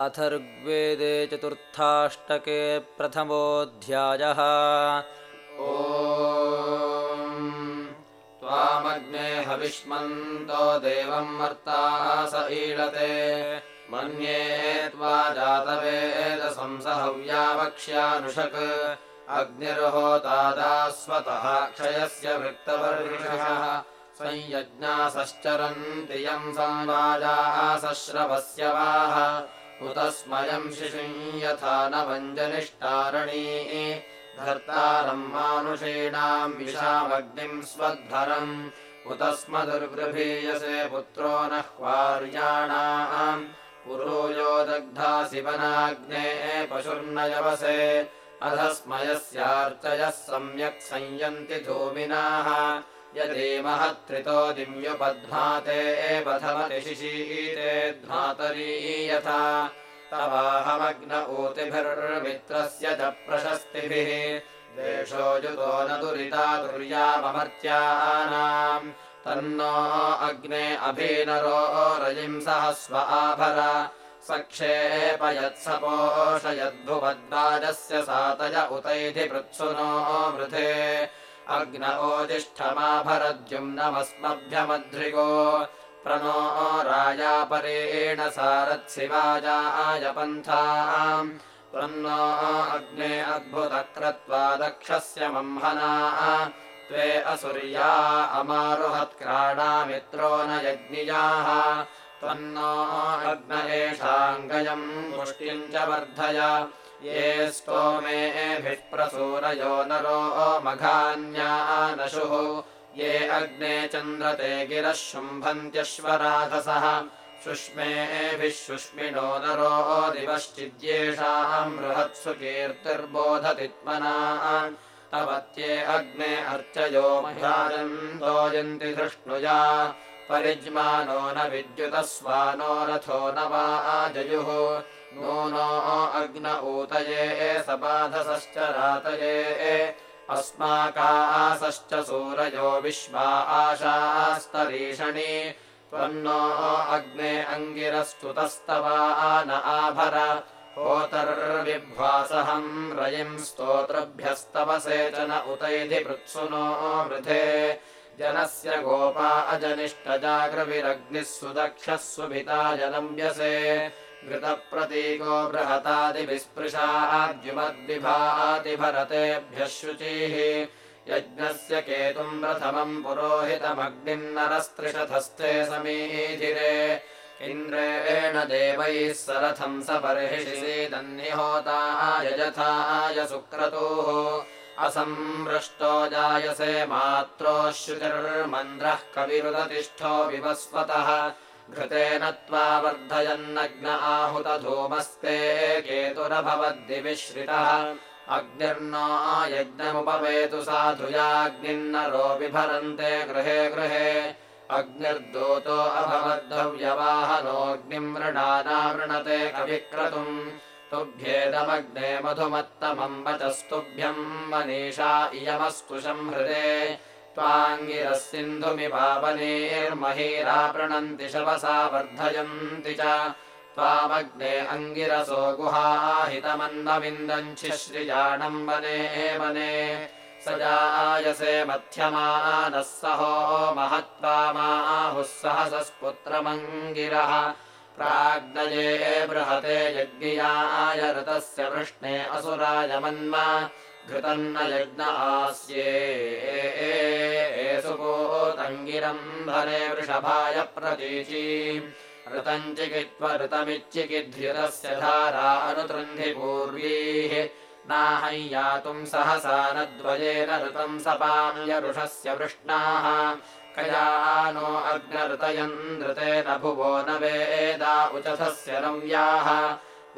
अथर्ग्वेदे चतुर्थाष्टके प्रथमोऽध्यायः। ओ त्वामग्ने हविष्मन्तो देवम् मर्ता स ईळते। मन्ये त्वा जातवेदसंसहव्या वक्ष्यानुषक्। अग्निर्होतादास्वतः क्षयस्य वृत्तवर्षः। संयज्ञासश्चरन्ति यम् संवाजासश्रवस्य वाह उत स्मयम् शिशुम् यथा न वञ्जनिष्टारणी भर्तारम् मानुषीणाम् विशामग्निम् स्वध्वरम्। उत स्म दुर्गृभीयसे पुत्रो नः क्वार्याणाम्। पुरोयो दग्धासि वनाग्ने पशुर्नयवसे। अधस्मयस्यार्चयः सम्यक् संयन्ति धूमिनाः यदि महत्रितो दिव्युपध्माते एवधमति शिशीते ध्मातरी यथा तवाहमग्न ऊतिभिर्मित्रस्य च प्रशस्तिभिः देशो युतो न दुरिता दुर्याममर्त्यानाम्। तन्नो अग्ने अभीनरो रजिम् सहस्व आभर सक्षेपयत्सपोषयद्भुवद्वाजस्य सातय उतैधि पृत्सुनो वृथे अग्न ओजिष्ठमाभरद्युम् नमस्मभ्यमध्रिगो प्रणो राजापरेण सारत्सिवाजाय पन्थाम् त्वन्नो अग्ने अद्भुतक्रत्वा दक्षस्य मह्मना त्वे असुर्या अमारुहत्क्राणामित्रो न यज्ञियाः त्वन्नो अग्न एषाङ्गयम् पुष्टिम् च वर्धय ये स्तोमेभिः प्रसूरयो नरो मघान्यानशुः। ये अग्ने चन्द्रते गिरः शुम्भन्त्यश्वराधसः। शुष्मेभिः शुष्मिणो नरो दिवश्चिद्येषाम् बृहत्सु कीर्तिर्बोधति त्मना तवत्ये अग्ने अर्चयो मह्याजन्तोजन्ति धृष्णुजा। परिज्मानो न विद्युतस्वानो रथो न वा आजयुः नूनो अग्न ऊतये सपाधसश्च रातये। अस्माकासश्च सूरयो विश्वा आशास्तरीषणि। त्वन्नो अग्ने अङ्गिरस्तुतस्तवा न आभर। होतर्विभ्वासहम् रयिम् न उतैधि पृत्सुनो वृधे जनस्य गोपा अजनिष्टजाग्रविरग्निः सुदक्षः सुभिता जनम्यसे घृतप्रतीको बृहतादिविस्पृशाद्युमद्विभाति भरतेभ्यः शुचिः यज्ञस्य केतुम् प्रथमम् पुरोहितमग्निन्नरस्त्रिशतस्थे समीधिरे। इन्द्रेण देवैः सरथम् स बर्हिषीदन्निहोताय यथाय सुक्रतुः। असंवृष्टो जायसे मात्रोश्रुतिर्मन्द्रः कविरुदतिष्ठो विवस्वतः घृतेन त्वा वर्धयन्नग्न आहूतधूमस्ते केतुरभवद्दिविश्रितः। अग्निर्नो यज्ञमुपवेतु साधुयाग्निन्नरो बिभरन्ते गृहे गृहे। अग्निर्दूतो अभवद्धव्यवाहनोऽग्निम् वृणानावृणते कविक्रतुम्। तुभ्येदमग्ने मधुमत्तमम् वचस्तुभ्यम् मनीषा इयमस्तुषम् हृदे त्वाङ्गिरः सिन्धुमिपावनेर्महीरा प्रणन्ति शवसा वर्धयन्ति च। त्वामग्ने अङ्गिरसो गुहाहितमन्नविन्दञ्छिश्रिजाणम् वने वने। स जायसे मध्यमानः सहो महत्त्वामाहुः सहसस्पुत्रमङ्गिरः। प्राग्नये बृहते यज्ञियाय ऋतस्य वृष्णे असुराय मन्म घृतन्न यज्ञ आस्ये सुपोतङ्गिरम् भरे वृषभाय प्रतीची। ऋतम् चिकित्वा ऋतमिच्चिकिध्युतस्य धारा अनुतृन्धि पूर्वीः। नाहय्यातुम् सहसा न द्वयेन ऋतम् सपाम्यरुषस्य वृष्णाः। कया नो अग्नऋतयन् ऋतेन भुवो न वेदा उचथस्य रम्याः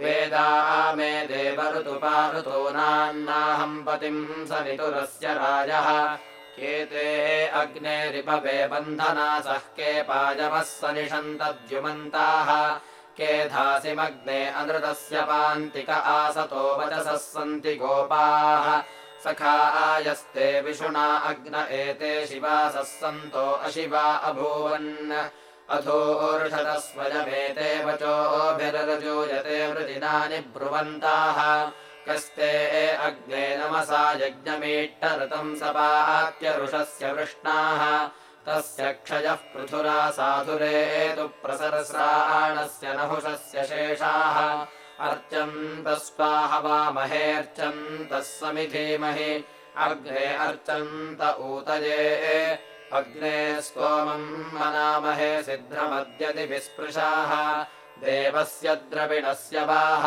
वेदा मे देवऋतुपा ऋतूनान्नाहम् पतिम् सनितुरस्य राजः। केते अग्नेरिपवे बन्धनासः के पायवः सनिषन्तद्युमन्ताः। के धासिमग्ने अनृतस्य पान्तिक आसतो वचसः सन्ति गोपाः। सखा आयस्ते विषुणा अग्न एते शिवासः सन्तो अशिवा अभूवन् अथोर्षतस्वयमेते वचोभिररजूयते वृजिनानि ब्रुवन्ताः कस्ते अग्ने नमसा यज्ञमीट्टऋतम् सपात्यरुषस्य वृष्णाः। तस्य क्षयः पृथुरा साधुरेतु प्रसरसाणस्य नहुषस्य शेषाः। अर्चन्तस्वाहवामहेऽर्चन्तः समिधीमहि। अग्ने अर्चन्त ऊतये अग्ने स्तोमम् मनामहे सिद्धमद्यति विस्पृशाः देवस्य द्रविणस्य वाह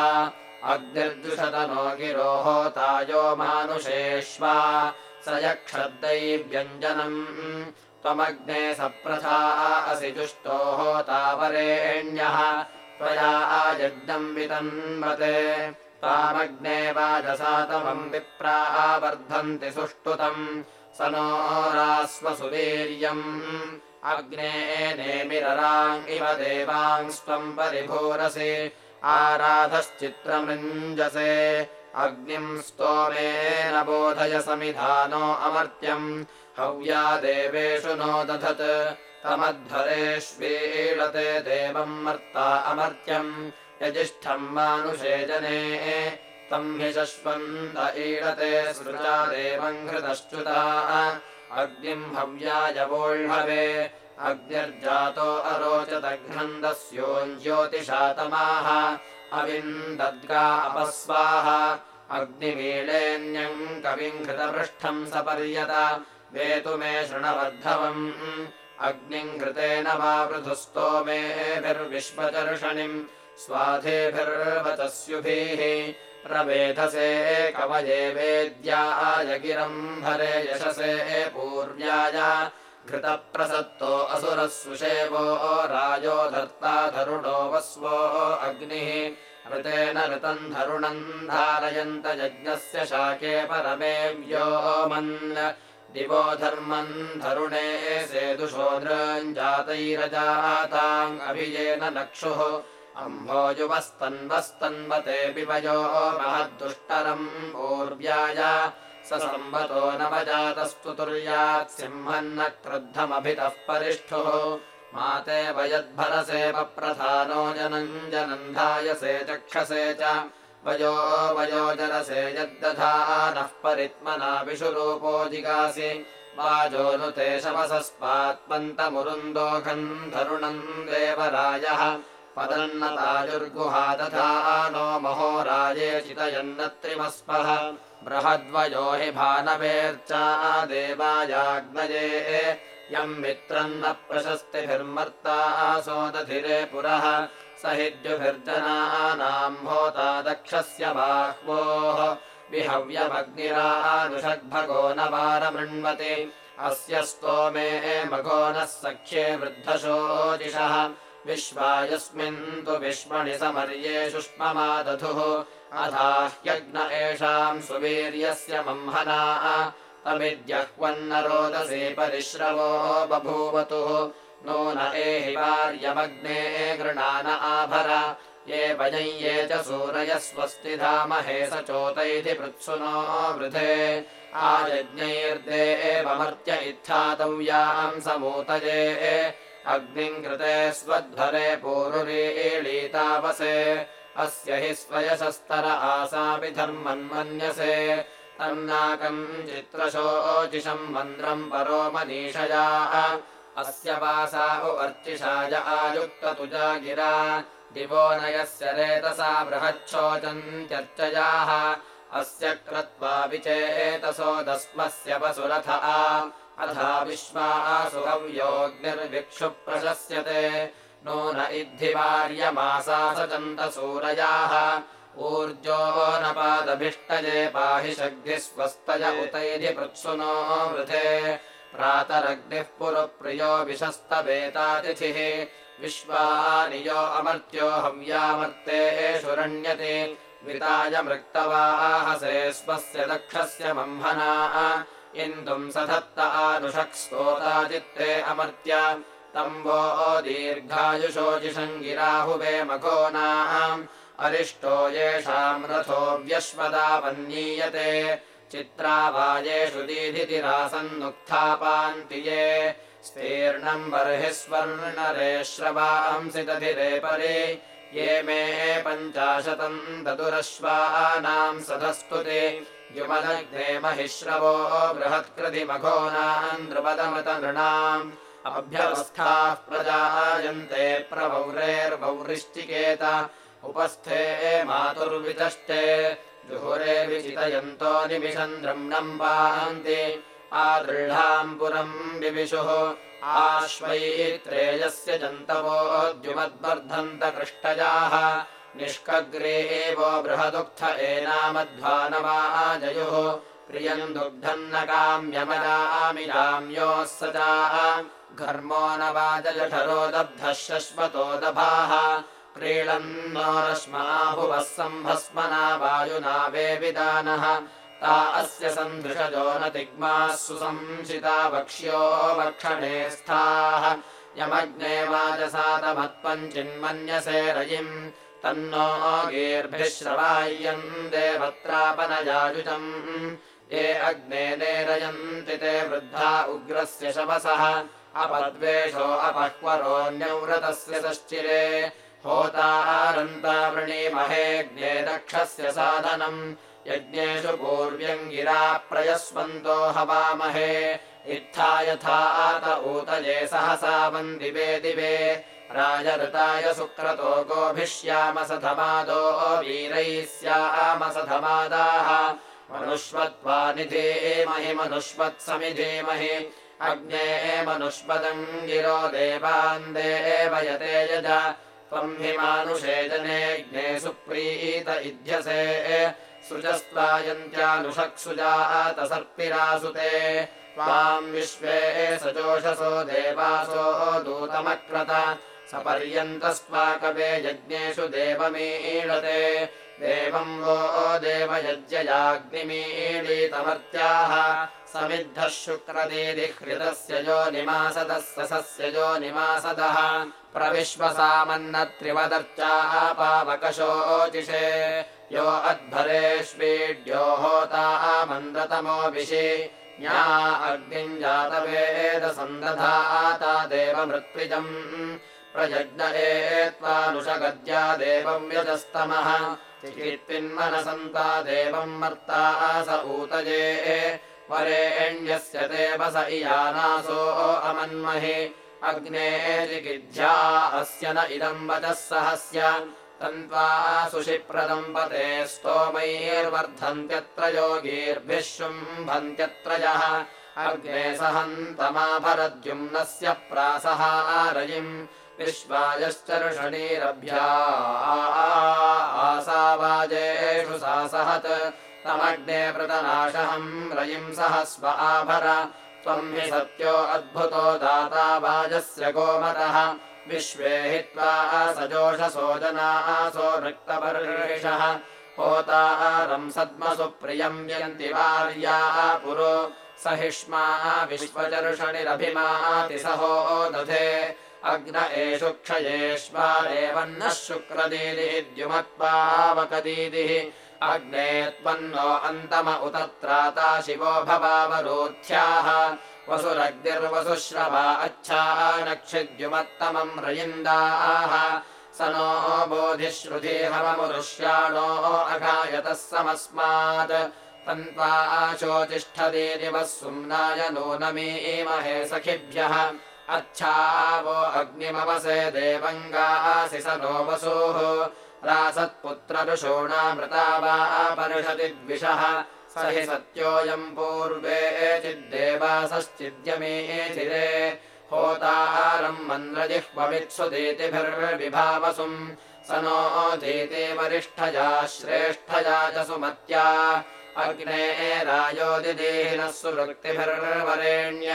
अग्निर्जुषतनो गिरोः तायो मानुषेष्वा स यक्षद्दैव्यञ्जनम्। त्वमग्ने सप्रथा असि जुष्टोः तावरेण्यः त्वया आयज्ञम् वितन्वते। तामग्ने वाजसातमम् विप्रावर्धन्ति सुष्टुतम् स नो रास्वसुवीर्यम् अग्ने नेमिरराङ् इव देवांस्त्वम् परिभूरसि। आराधश्चित्रमृञ्जसे। अग्निम् स्तोमेन बोधय समिधानो अमर्त्यम्। हव्या देवेषु नो दधत्। तमध्वरेष्वीळते देवम् मर्ता अमर्त्यम्। यजिष्ठम् मानुषे जने तम् हि शश्वन्त ईळते सृजा देवम् हृतश्च्युता अग्निम् हव्याय वोह्वे अग्निर्जातो अरोचदघ्नन्दस्योञ्ज्योतिषातमाः अविन्दद्गा अपस्वाः। अग्निमीळेऽन्यम् कविम् घृतपृष्ठम् सपर्यत वेतु मे शृणवर्धवम्। अग्निम् घृतेन वा पृथुस्तोमेभिर्विश्वचर्षणिम् स्वाधेभिर्वचस्युभिः प्रवेधसे कवये वेद्याय गिरम्भरे यशसे पूर्व्याय घृतप्रसत्तो असुरः सुषेवो राजो धर्ता धरुणो वस्वो अग्निः। ऋतेन ऋतम् धरुणम् धारयन्त यज्ञस्य शाके परमे व्योमन् दिवो धर्मम् धरुणे सेदुषो नृञ्जातैरजाताम् अभियेन नक्षुः अम्भोजुवस्तन्वस्तन्वते पिबयो महद्दुष्टरम् पूर्व्याय स संवतो नवजातस्तु तुर्यात् सिंहन्न क्रुद्धमभितः परिष्ठुः माते वयद्भरसे वप्रधानो जनम् जनन्धायसे चक्षसे च वयो वयोजरसे यद्दधानः परित्मना विषुरूपो जिगासि वाजोनुते शवसस्मात्पन्तमुरुन्दोघम् धरुणम् देवराजः पदन्नतायुर्गुहा दधा नो महो राजे चितयन्नत्रिमस्पः। बृहद्वयो हि भानवेर्चा देवायाग्नये यम् मित्रम् न प्रशस्तिभिर्मर्ता सोदधिरे पुरः। स हिद्युभिर्जनानाम् होता दक्षस्य बाह्वोः। विहव्यमग्निरानुषग्भगो न वारमृण्वति अस्य स्तोमे मघो नः सख्ये वृद्धशोजिषः विश्वायस्मिन् तु विश्वणि समर्ये शुष्ममादधुः। एषाम् सुवीर्यस्य मह्मना तमिद्यह्वन्नरोदसे परिश्रवो बभूवतुः। नून एहि वार्यमग्ने गृणान आभर। ये वयम् ये च सूरयः स्वस्ति धामहे स चोतैति पृत्सुनो वृधे। आयज्ञैर्दे एवमर्त्य इत्थातव्याम् समूतये अग्निम् कृते स्वध्वरे पूरुरीळीतावसे अस्य हि स्वयशस्तर आसापि धर्मन्मन्यसे तन्नाकम् चित्रशोचिषम् मन्द्रम् परो मनीषया। अस्य वासा उवर्चिषाय आयुक्ततुजा गिरा। दिवो नयस्य रेतसा बृहच्छोचन्त्यर्चयाः। अस्य क्रत्वा विचेतसो दस्मस्य वसुरथ अथा विश्वासुहव्योऽग्निर्विक्षु प्रशस्यते नून इद्धिवार्यमासा सचन्तसूरयाः ऊर्जो न पादभिष्टये पाहि शग्धिः स्वस्तय उतैधि पृत्सुनो वृथे। प्रातरग्निः पुरप्रियो विशस्तवेतातिथिः। विश्वानियो अमर्त्यो हव्यामर्तेषु रण्यते विताय मृक्तवाहसे स्वस्य दक्षस्य मह्मना इन्दुम् सधत्त आनुषक्स्तोताचित्ते अमर्त्य। तम्बो दीर्घायुषोजिषम् गिराहुवे मघोनाम्। अरिष्टो येषाम् रथो व्यश्वदावन्नीयते चित्रावायेषु दीधितिरासन्नुत्थापान्ति ये। स्तीर्णम् बर्हि स्वर्णरे श्रवांसि दधिरे परे। ये मे पञ्चाशतम् ददुरश्वानाम् सधस्तुते युमदग्ने महिश्रवो बृहत्कृतिमघोनाम् द्रुपदमृतनृणाम्। अभ्यवस्थाः प्रजायन्ते प्रवौरेर्वौरिश्चिकेत उपस्थे मातुर्वितष्टे जुहुरे विचितयन्तो निमिषम् द्रम्णम् पान्ति आदृढाम् पुरम् विविशुः आश्वैत्रेयस्य जन्तवोद्युमद्वर्धन्त कृष्टजाः निष्कग्रे एवो बृहदुक्थ एनामध्वानवाजयुः प्रियम् दुग्धम् न काम्यमयामिराम्योः सजाः घर्मो न वाजजठरो दब्धः शश्वतो दभाः। रश्माभुवः सम्भस्मना वायुना वेविदानः। ता अस्य सन्दृशजो न तिग्माः सुसंशिता वक्ष्यो वक्षणे स्थाः। यमग्ने वाजसातमत्पम् चिन्मन्यसे रयिम् तन्नो गीर्भिः देवत्रापनयायुजम् ये अग्ने नेरयन्ति ते वृद्धा उग्रस्य शवसः। अपद्वेषो अपह्वरोऽन्यव्रतस्य सश्चिरे। होतारन्तावृणीमहेऽग्ने दक्षस्य साधनम्। यज्ञेषु पूर्व्यम् गिरा प्रयस्वन्तो हवामहे। इत्था यथा आत ऊतये सहसा वन्दिवे दिवे राजऋताय सुक्रतो गोभिश्यामसधमादो वीरैः स्यामसधमादाः मनुष्वत्वानिधीमहि मनुष्वत्समिधीमहि अग्ने मनुष्पदम् गिरो देवान् देवयते यज। त्वम् हि मानुषे जनेऽग्ने सुप्रीत इध्यसे। सृजस्त्वायन्त्यानुषक्सुजातसर्पिरासुते। त्वाम् विश्वे सजोषसो देवासो दूतमक्रत सपर्यन्तस्त्वाकवे यज्ञेषु देवमीळते। देवम् वो देवयज्ञयाग्निमीळीतमर्त्याः। समिद्धः शुक्रदीदिहृतस्य यो निमासदः सस्य यो निमासदः। प्रविश्वसामन्न त्रिवदर्चाः पावकशोचिषे यो अध्वरेष्वीड्यो होतामन्द्रतमोऽभिषि ज्ञा अग्निम् जातवेदसन्दधाता देवमृत्विजम् प्रयज्ञ एत्वानुषगद्या देवम् यजस्तमः। चिकित्पिन्मनसन्ता देवम् मर्ता स ऊतये। वरेण्यस्य देवस इयानासो अमन्महि। अग्ने चिकिध्या अस्य न इदम् वचः सहस्य। तन्त्वा सुषिप्रदम्पते स्तोमैर्वर्धन्त्यत्र योगीर्भिः शुम्भन्त्यत्रयः अग्ने सहन्तमाभरद्युम्नस्य प्रासहारयिम् विश्वायश्चर्षणीरभ्या आसावाजेषु सा सहत्। तमग्ने प्रतनाशहम् रयिम् सह स्व आभर। त्वम् हि सत्यो अद्भुतो दाता वाजस्य गोमतः। विश्वे हि त्वा सजोषसो जनासो नृक्तपर्षः होतारम् सद्मसु प्रियम् यन्ति वार्या पुरो। सहिष्मा विश्वचर्षणिरभिमाति सहो दधे अग्न एषु क्षयेष्वारेव नः शुक्रदीदिद्युमत्पावकदीदिः अग्ने त्वन्नो अन्तम उत त्राता शिवो भवावरोध्याः। वसुरग्निर्वसुश्रवा अच्छाः नक्षिद्युमत्तमम् रयिन्दाः। स नो बोधिश्रुधिहवमुरुष्याणो अघायतः समस्मात्। तन्त्वाशोतिष्ठदीदिवः सुम्नाय नूनमीमहे सखिभ्यः अच्छावो अग्निमवसे देवङ्गासि स नो वसूः रासत्पुत्रऋषूणामृता वा परिषति द्विषः स हि सत्योऽयम् पूर्वे चिद्देवासश्चिद्यमे चिरे। होतारम् मन्द्रजिह्वमित्सुदीतिभिर्विभावसुम् स नो धीते वरिष्ठजा श्रेष्ठजा च सुमत्या। अग्ने रायोदिदेहिनः सुवृत्तिभिर्वरेण्य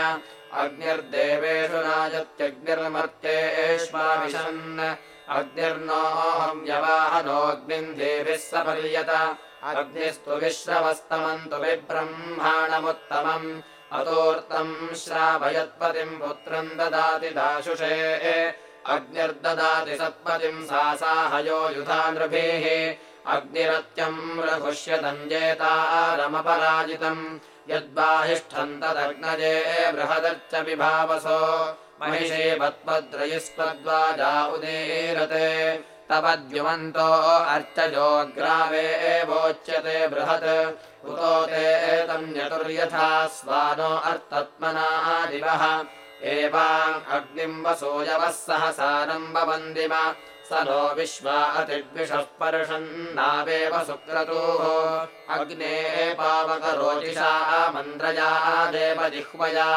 अग्निर्देवेषु नाजत्यग्निर्मर्त्येष्वाविशन् अग्निर्नोऽहम् यवाहनोऽग्निम् देभिः सपर्यत। अग्निस्तु विश्रवस्तमन्तु विब्रह्माणमुत्तमम्। अतोर्तम् श्रावयत्पतिम् पुत्रम् ददाति दाशुषे। अग्निर्ददाति सत्पतिम् सा साहयो युधा नृभिः अग्निरत्यम् रघुष्यतम् जेतारमपराजितम् यद्बाहिष्ठम् तदग्नजे बृहदर्च विभावसो महिषे वत्पद्रयिस्पद्वाजा उदीरते। तवद्युमन्तो अर्चजोऽग्रावे एवोच्यते बृहत्। उतो ते एतम् स्वानो अर्थत्मना दिवः एवाम् अग्निम् वसूयवः सहसानम् वन्दिम स नो विश्वा अतिद्विषः पर्षन्नावेव सुक्रतोः अग्ने पावकरोचिषा मन्द्रया देवजिह्वया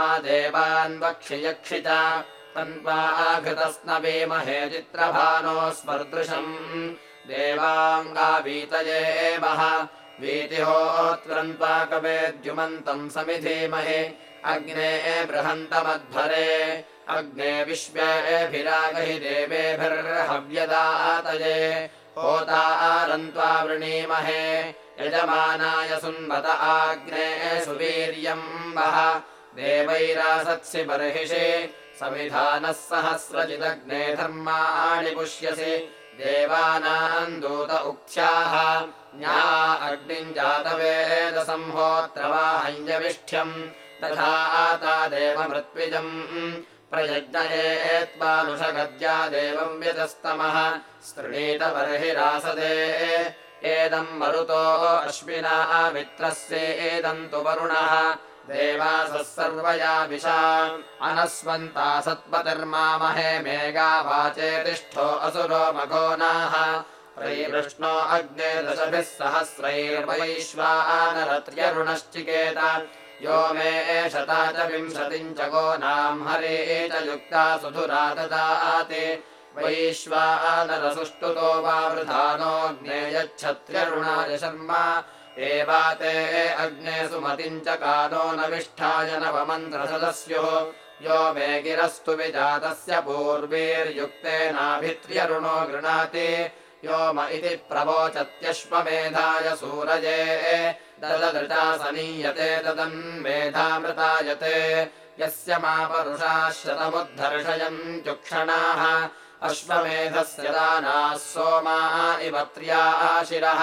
आदेवान् वक्षि तन्वाघृतस्नवेमहे चित्रभानो स्मर्दृशम् देवाङ्गावीतये वः। वीतिहोत्रन्त्वा कवेद्युमन्तम् समिधीमहे अग्ने बृहन्तमध्वरे अग्ने विश्वेभिरागहि देवेभिर्हव्यदातये होतारन्त्वा वृणीमहे। यजमानाय सुन्वत आग्ने सुवीर्यम् वः देवैरासत्सि बर्हिषि। समिधानः सहस्रजिदग्ने धर्माणि पुष्यसि। देवानाम् दूत उक्थ्याः ज्ञा अग्निम् जातवेदसंहोत्रवाहञ्जविष्ठ्यम् तथा आता देवमृत्विजम् प्रयज्ञयेत्वानुषगद्या देवम् व्यतस्तमः। स्तृणीतबर्हिरासदे एदम् मरुतो अश्विना मित्रस्येदम् तु वरुणः। देवासः सर्वया विशा। अनस्वन्ता सत्पतिर्मामहे मेघा वाचे तिष्ठो असुरो मघोनाः वृष्णो अग्ने दशभिः सहस्रैर्वैश्वानरत्र्यरुणश्चिकेत यो मे एषता च विंशतिम् च गोनाम् हरे च युक्ता सुधुरा ददाति वैश्वानरसुष्टुतो वा वृधानोऽग्ने यच्छत्र्यरुणाय शर्मा। एवाते अग्ने सुमतिम् च कानो न विष्ठाय नवमन्त्रसदस्युः। यो मे गिरस्तु विजातस्य पूर्वीर्युक्तेनाभित्र्यरुणो गृणाति। यो म इति प्रवोचत्यश्वमेधाय सूरजे ददृता सनीयते तदन्मेधामृतायते यस्य मा परुषाः शतमुद्धर्षयम् चुक्षणाः। अश्वमेधस्य दानाः सोमा इव त्र्याशिरः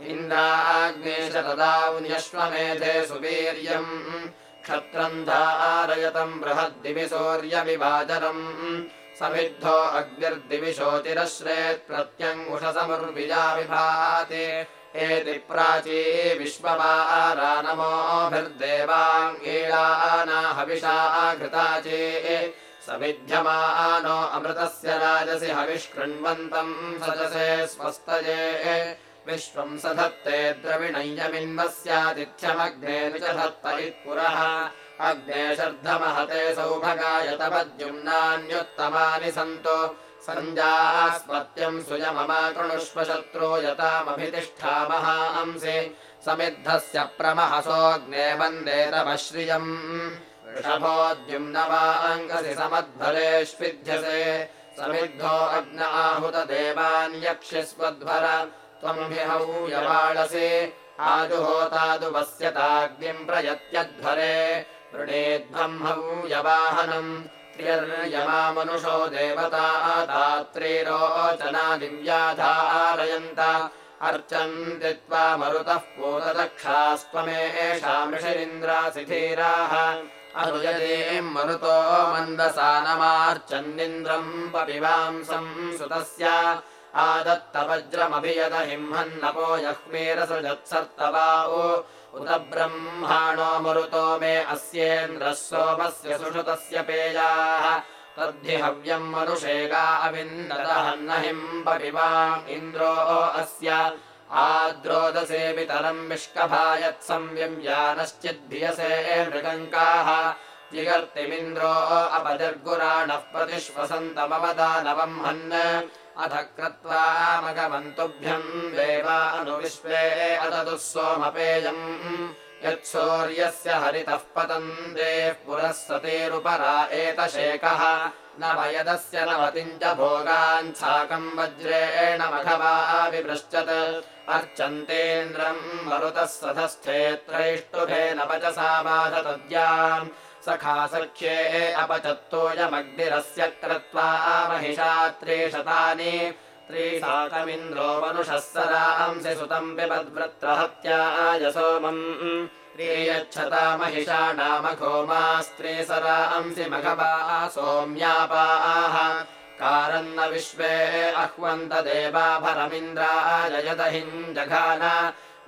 इन्द्राग्नेश तदान्यश्वमेधे सुवीर्यम्। क्षत्रम् धारयतम् बृहद्दिवि सौर्यविभाजनम् समिद्धो अग्निर्दिविशोतिरश्रेत् प्रत्यङ्गुषसमुर्विजा विभाति एति प्राची विश्ववारा नमोभिर्देवाङ्गीळाना हविषा घृताची। समिध्यमानो अमृतस्य राजसि हविष्कृण्वन्तम् सजसे स्वस्तये। विश्वम् सधत्ते द्रविणय्यमिन्वस्यातिथ्यमग्ने निचधत्त इत्पुरः अग्ने शर्धमहते सौभगाय तपद्युम्नान्युत्तमानि सन्तो। सञ्जास्पत्यम् सुयममा कृणुष्व शत्रो यतामभितिष्ठामहांसि समिद्धस्य प्रमहसोऽग्ने वन्दे तमश्रियम् वृषभोद्युम्नवाङ्गसि समध्वरेष्विध्यसे। समिद्धो अग्न आहुत देवान्यक्षिस्वध्वर त्वम्भिहौयवाळसि आजुहोतादुपस्यताग्निम् प्रयत्यध्वरे वृणेध्वम् हौयवाहनम् त्र्यर्यमामनुषो देवता दात्रीरोचना दिव्याधारयन्त अर्चन्ति त्वा मरुतः पूरदक्षास्त्वमेषामृषिरिन्द्रासि धीराः अनुयतीम् मरुतो मन्दसानमार्चन्निन्द्रम् पपिवांसम् सुतस्य आदत्तवज्रमभियदहिंहन्नपो यह्मीरसृजत्सर्तवा उत ब्रह्माणो मरुतो मे अस्येन्द्रः सोमस्य सुषुतस्य पेयाः। तद्धि हव्यम् मनुषेगा अविन्ददहन्नहिम् पपिवा इन्द्रो अस्य आद्रोदसेऽपितरम् विष्कभायत्संव्यम्यानश्चिद्भियसे मृगङ्काः। जिगर्तिमिन्द्रो अपजर्गुराणः प्रतिश्वसन्तमवदानवम् हन् अथ क्रत्वा मघवन्तुभ्यम् देवानुविश्वे अददुः सोमपेयम्। यत्सौर्यस्य हरितः पतन्देः पुरः सतेरुपरा एतशेकः न वयदस्य नवतिम् च भोगान् छाकम् वज्रेण मघवा विभृश्चत् अर्चन्तेन्द्रम् मरुतः सधस्थे त्रैष्टुभेन वचसा बाधतद्याम् सखा सख्ये अपचत्तोऽयमग्निरस्य क्रत्वा महिषा त्रिशतानि त्रिशाकमिन्द्रो मनुषः सरांसि सुतम् पिबद्वृत्रहत्याय सोमम्। त्रियच्छता महिषाणामघोमा स्त्रीसरांसि मघवा सोम्यापाः। कारन्न विश्वे अह्वन्त देवाभरमिन्द्रायदहिम् जघान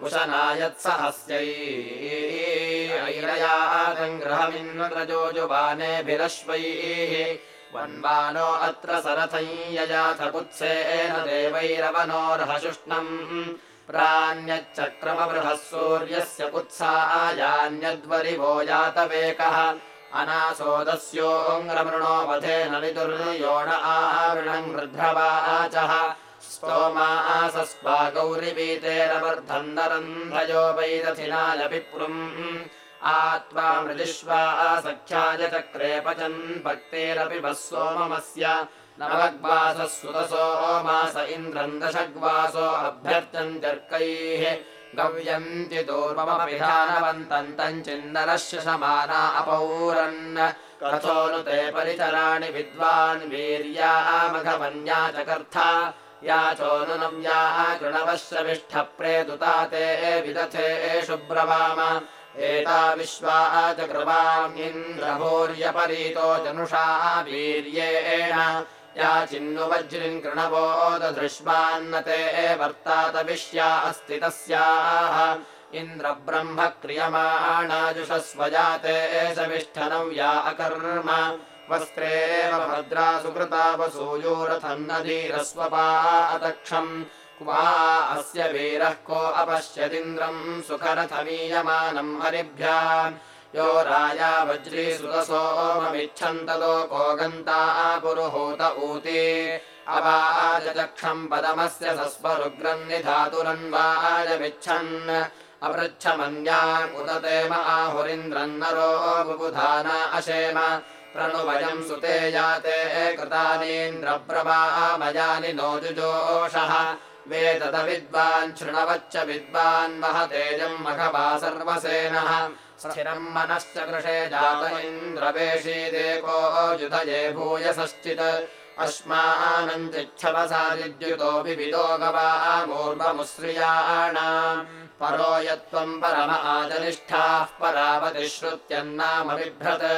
उशनायत्सहस्यैरयादङ्ग्रहमिन्द्रजोजुबानेभिरश्वैः वन्वानो अत्र सरथै यजाथ कुत्सेन देवैरवनोर्हशुष्णम्। प्राण्यच्चक्रमबृहः सूर्यस्य कुत्सायान्यद्वरिवो जातवेकः। अनासोदस्योऽङ्ग्रमृणो वधेन विदुर्योण आवृणम् वृद्धवाचः स्तोमासस्वा गौरिवीतेरवर्धन्नरन्धयो वैदथिनाय विप्रुम् आत्वा मृदिष्वा सख्याय चक्रे पचन् भक्तेरपि वः सोममस्य नवग्वासः सुतसो मास इन्द्रम् दशग्वासो अभ्यर्थ्यन्त्यर्कैः गव्यन्ति दूर्वमपिधानवन्तम् तम् चिन्दरस्य समाना अपौरन्। कथो नु ते परिचराणि विद्वान् वीर्यामघवन्या चकर्था याचो नु नव्याः कृणवश्रविष्ठप्रेदुता ते विदथे शुब्रवाम एता विश्वा च कृवामिन्द्रभूर्यपरीतो जनुषा वीर्येण या चिन्नु वज्रिन् कृणवोदधृष्मान्नते वर्तातविश्या अस्ति तस्याः। इन्द्रब्रह्म क्रियमाणाजुषस्वजाते सविष्ठनव्या अकर्म वस्त्रेव भद्रा सुकृता वसूयोरथम् नदीरस्वपा अदक्षम्। क्वा अस्य वीरः को अपश्यदिन्द्रम् सुखरथमीयमानम् हरिभ्या यो राजा वज्री सुतसोममिच्छन्तलोको गन्ता पुरुहूत ऊती। अवाजचक्षम् पदमस्य सस्वरुग्रन्निधातुरन्वाजमिच्छन् अपृच्छमन्या उदतेम आहुरिन्द्रन्नरो बुबुधाना अशेम प्रणुवयम् सुते कृतानीन्द्रप्रवामयानि नो जुजोषः। वेदत विद्वान् शृणवच्च विद्वान् महतेजम् मघवा सर्वसेनः। स्थिरम् मनश्च कृषे जात इन्द्रवेशीदेको युधये भूयसश्चित् अस्मानम् चिच्छवसादिद्युतोऽपि विदो गवामूर्वमुश्रियाणाम् परो यत्त्वम् परम आजनिष्ठाः परावति श्रुत्यन्नाम बिभ्रत्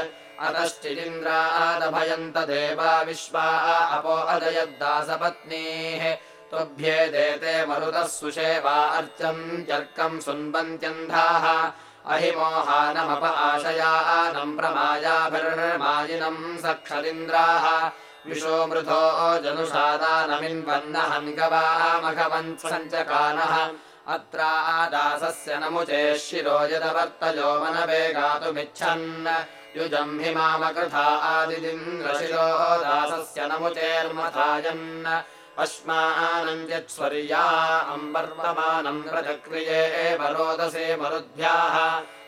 अतश्चिदिन्द्रादभयन्त देवा विश्वा अपो अदयद्दासपत्नीः त्वभ्येदेते मरुतः सुषेवा अर्चम् चर्कम् सुन्वन्त्यन्धाः। अहिमोहानमप आशयानम् प्रमायाभिर्मायिनम् सक्षदिन्द्राः। विशो मृधो जनुषादानमिन्वन्नहन् गवामघवन् सञ्चकानः अत्रादासस्य नमुचे यदवर्तयो मनवे गातुमिच्छन् युजम् हिमामकृथा आदिदिन्द्रशिरो दासस्य नमुचेर्मथायन् अश्मानम् यत्स्वर्या अम्बर्वमानम् प्रचक्रिये वरोदसे मरुद्भ्याः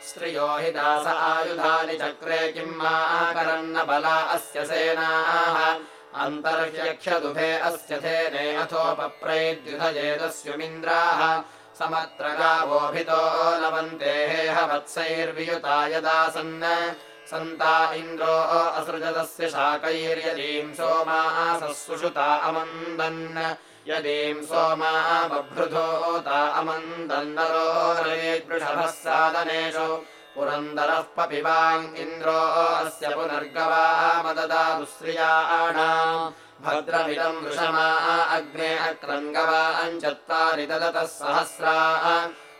स्त्रियो हि दास आयुधानि चक्रे किम् माकरन्न बला अस्य सेनाः। अन्तर्ह्यक्षदुभे अस्य थेने अथोपप्रैद्युधयेदस्युमिन्द्राः। समत्र गावोभितो लवन्तेः वत्सैर्वियुता यदा सन् सन्ता इन्द्रो असृजतस्य शाकैर्यदीम् सोमासः सुषुता अमन्दन्। यदीम् सोमा बभ्रुधोता अमन्दन्नरो रवेद्वृषभः सादनेषु। पुरन्दरः पपिवाङ् इन्द्रो अस्य पुनर्गवामददातु श्रियाणाम् भद्रमिदम् वृषमा अग्ने अक्रङ्गवाम् चत्वारि ददतः सहस्रा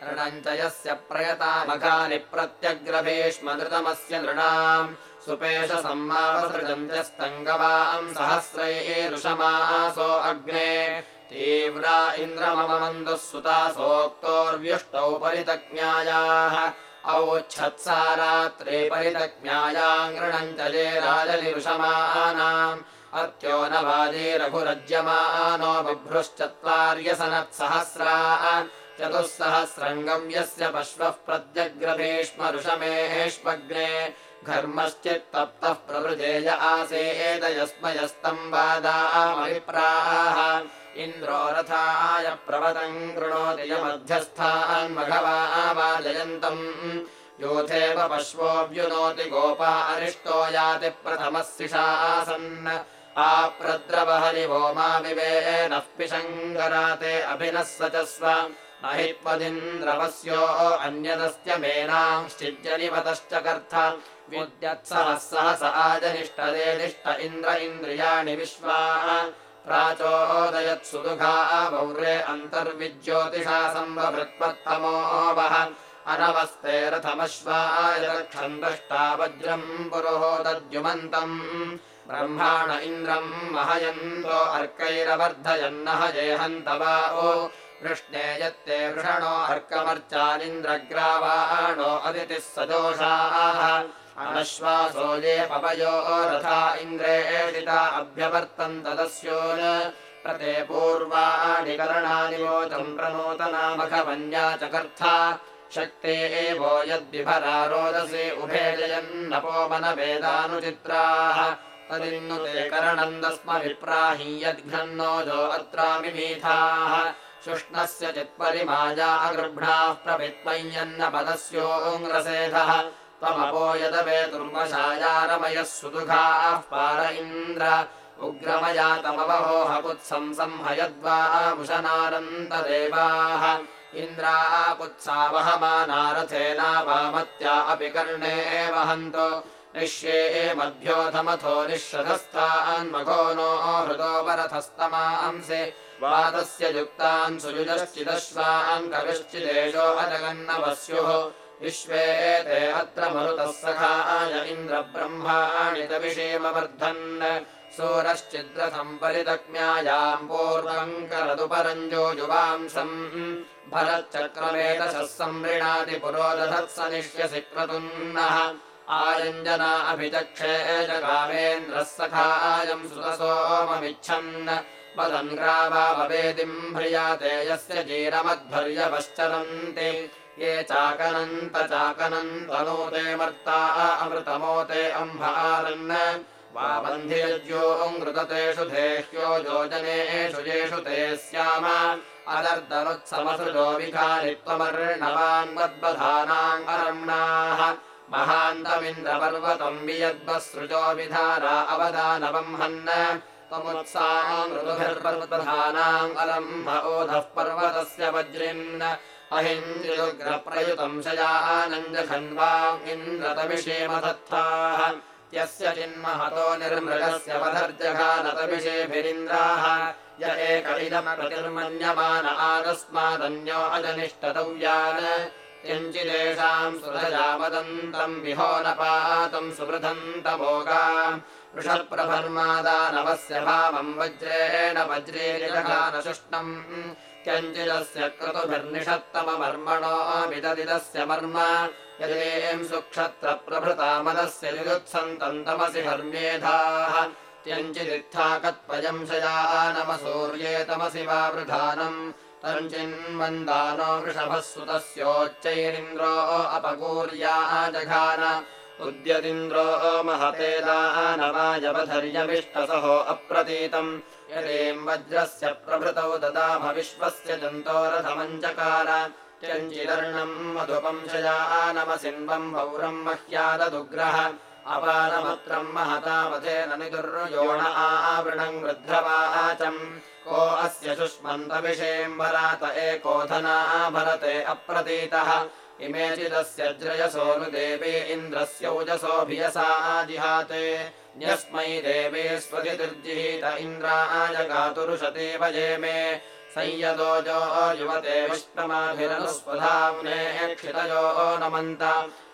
ऋणम् च यस्य प्रयतामघानि प्रत्यग्रभीष्मधृतमस्य नृणाम् सुपेशसम्मावसृजन्त्यस्तङ्गवाम् सहस्रैरुषमासो अग्ने तीव्रा इन्द्रममन्दुः सुता सोक्तोर्व्युष्टौ परितज्ञायाः औच्छत्सारात्रे परितज्ञायाम् ऋणम् च ये राजनिरुषमानाम् अत्यो न वाजे रघुरज्यमानो बभ्रुश्चत्वार्यसनत्सहस्रा चतुःसहस्रङ्गम् यस्य पश्वः प्रत्यग्रभीष्मरुषमेष्मग्ने घर्मश्चित्तप्तः प्रवृजेय आसेदयस्मयस्तम् वादामभिप्राः इन्द्रो रथाय प्रवतम् कृणोति यमध्यस्थान्मघवाजयन्तम् योथेव पश्वोऽव्युनोति गोपा अरिष्टो याति प्रथमः सिषासन् आप्रद्रवहरिवो मा विवेनः पिशङ्गराते अभिनः स च स्व अहित्वदिन्द्रवस्यो अन्यदस्य मेनांश्चिज्यनिवतश्च कर्थ विद्यत्सहः सहस आजनिष्टदेदिष्ट इन्द्र इन्द्रियाणि विश्वाः। प्राचोदयत्सुदुघा वौरे वः अनवस्ते रथमश्वाय रक्षन् दृष्टा वज्रम् पुरोहोदद्युमन्तम् ब्रह्माण इन्द्रम् महयन्तो अर्कैरवर्धयन्नः जेहन्त वा ओ वृष्णे यत्ते वृषणो अर्कमर्चानिन्द्रग्रावाणो अदितिः सदोषाः। अनश्वासो ये पवयो रथा इन्द्रेषिता अभ्यवर्तन्त दस्यो प्रते पूर्वाणि करणानि वोचम् प्रनूतनामखवन्या च कर्था शक्ते एवो यद्विभरा रोदसे उभे जयन्नपोमनवेदानुचित्राः तदिन्नुते करणन्दस्म विप्राहि यद्घ्नन्नोजो अत्रामिमीथाः शुष्णस्य चित्परिमाया गृह्णाः प्रवित्मय्यन्न पदस्योङ्ग्रसेधः त्वमपो सुदुघाः पार इन्द्र। उग्रमया तमवहोहपुत्सं संहयद्वामुशनारन्तदेवाः इन्द्रापुत्सावहमानारथेनावामत्या अपि कर्णे वहन्तो। निश्ये मध्योऽधमथो निःश्रधस्तान्मघो नो हृदो वरथस्तमांसि वादस्य युक्तान् सुयुजश्चिदश्वान् कविश्चिदेशो अजगन्नवस्युः। विश्वे ते अत्र मरुतः सखाय इन्द्रब्रह्माणि तविषेमवर्धन् सूरश्चिद्रथम् परितक्म्यायाम् पूर्वम् करतु परञ्जो युवांसम् भरच्चक्रमेतशः संवृणाति पुरोदधत्स निष्यसि क्रतुन्नः। आयञ्जना अभिचक्षे जगामेन्द्रः सखायम् सुतसोममिच्छन् भवेदिम् भ्रियाते यस्य जीरमध्वर्यवश्चरन्ति। ये चाकनन्त चाकनन्तनोते मर्ता अमृतमोते अम्भारन् वाबन्ध्यज्योऽङ्कृततेषु धेह्यो योजनेषु येषु ते स्याम। अदर्दनुत्समसृजो विखारित्वमर्णवान्वद्बधानाम् अरम्णाः। महान्तमिन्द्रपर्वतम् वियद्वसृजो विधारा अवदानवम् हन् त्वमुत्सामृतुभिर्पर्वधानाम् अलम्भ ओधः पर्वतस्य वज्रिन्। अहिन्द्रियुग्रप्रयुतम् शयानन्दखन्वाम् इन्द्रतमिषेमदत्ताः यस्य चिन्महतो निर्मृगस्य वधर्जघानतमिषेभिरिन्द्राः। य एक इदमतिर्मन्यमान आदस्मादन्यो अजनिष्टतव्यान् किञ्चिदेषाम् सुरजा वदन्तम् विहोनपातम् सुवृधन्तमोगा। वृषप्रभर्मादानवस्य भावम् वज्रेण वज्रेणशुष्णम् क्यञ्चिदस्य क्रतुभिर्निषत्तममर्मणो विददिदस्य मर्म। यदेम् सुक्षत्रप्रभृतामदस्य युयुत्सन्तन्तमसि हर्म्येधाः त्यञ्चिदित्थाकत्पयम् शयानमसूर्ये तमसि वा वृधानम् वृषभः सुतस्योच्चैरिन्द्रो अपकूर्या जघान। उद्यदिन्द्रो महते दानवायवधर्यविष्टसहो अप्रतीतम्। यदेम् वज्रस्य प्रभृतौ ददाम विश्वस्य जन्तोरथमञ्चकार त्यञ्चिदर्णम् मधुपम् शयानमसिन्वम् पौरम् मह्याददुग्रह अपारमत्रम् महतावधेन निदुर्योण आवृणम् वृद्धवाचम् को अस्य शुष्मन्तविषेम्बरात एकोधना भरते अप्रतीतः। इमे चिदस्य ज्रयसोनुदेवे इन्द्रस्यौजसोऽभियसा जिहाते। न्यस्मै देवे स्वतिर्जिहीत इन्द्राय गातुरुषते वये मे। संयदोजो युवते विष्णमाभिरनुस्वधाम्ने क्षितयो नमन्त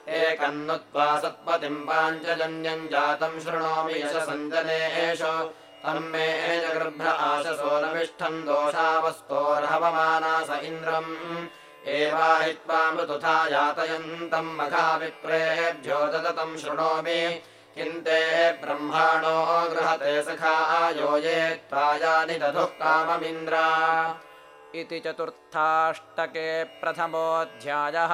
एकन्नुत्वा सत्पतिम् पाञ्चजन्यम् जातम् शृणोमि यशसञ्जनेषु तन्मे जगर्भ्र आशसो नविष्ठम् दोषावस्तोर्हवमानास इन्द्रम्। एवाहित्वामृतुथा यातयन्तम् मघाविप्रेभ्यो ददतम् शृणोमि। किन्ते ब्रह्माणो गृहते सखायो ये त्वायानि दधुः काममिन्द्रा। इति चतुर्थाष्टके प्रथमोऽध्यायः